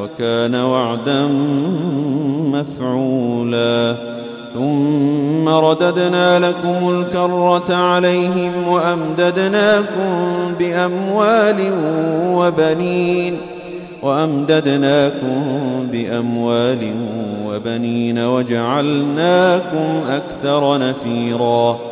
وكان وعدا مفعولا. ثم رددنا لكم الكرة عليهم وأمددناكم بأموال وبنين. وأمددناكم بأموال وبنين وجعلناكم أكثر نفيراً.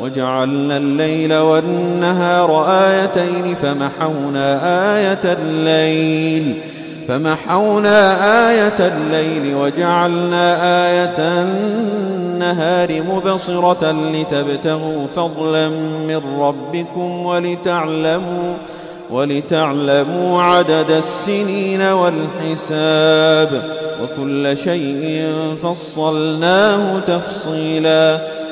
وجعلنا الليل والنهار آيتين فمحونا آية الليل فمحونا آية الليل وجعلنا آية النهار مبصرة لتبتغوا فضلا من ربكم ولتعلموا ولتعلموا عدد السنين والحساب وكل شيء فصلناه تفصيلاً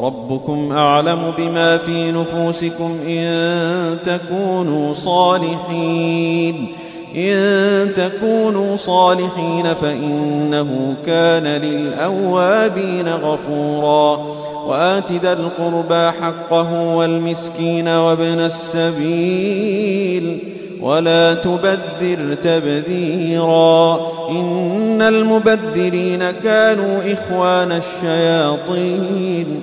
ربكم أعلم بما في نفوسكم إن تكونوا صالحين. إن تكونوا صالحين فإنه كان للأوابين غفورا. وآت ذا القربى حقه والمسكين وابن السبيل ولا تبذر تبذيرا. إن المبذرين كانوا إخوان الشياطين.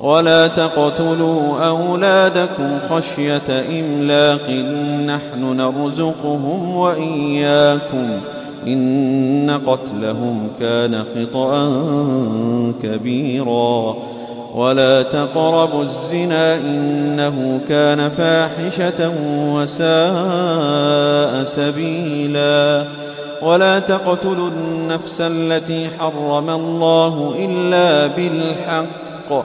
ولا تقتلوا أولادكم خشية إملاق نحن نرزقهم وإياكم إن قتلهم كان خطأ كبيراً ولا تقربوا الزنا إنه كان فاحشة وساء سبيلا ولا تقتلوا النفس التي حرم الله إلا بالحق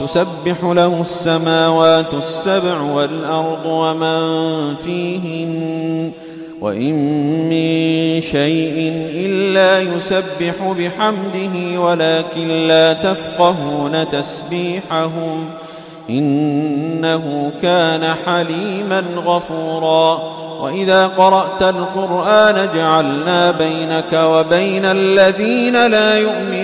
تسبح له السماوات السبع والأرض ومن فيهن وإن من شيء إلا يسبح بحمده ولكن لا تفقهون تسبيحهم إنه كان حليما غفورا وإذا قرأت القرآن جعلنا بينك وبين الذين لا يؤمنون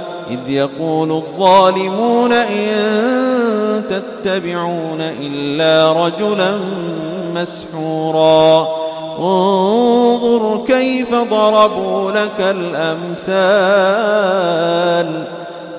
إذ يقول الظالمون إن تتبعون إلا رجلا مسحورا. انظر كيف ضربوا لك الأمثال.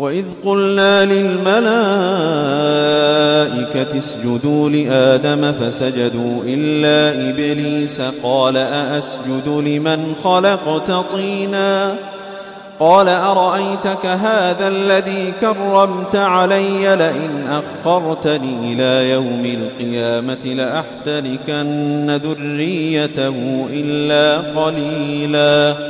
وإذ قلنا للملائكة اسجدوا لآدم فسجدوا إلا إبليس قال أأسجد لمن خلقت طينا قال أرأيتك هذا الذي كرمت علي لئن أخرتني إلى يوم القيامة لأحتركن ذريته إلا قليلاً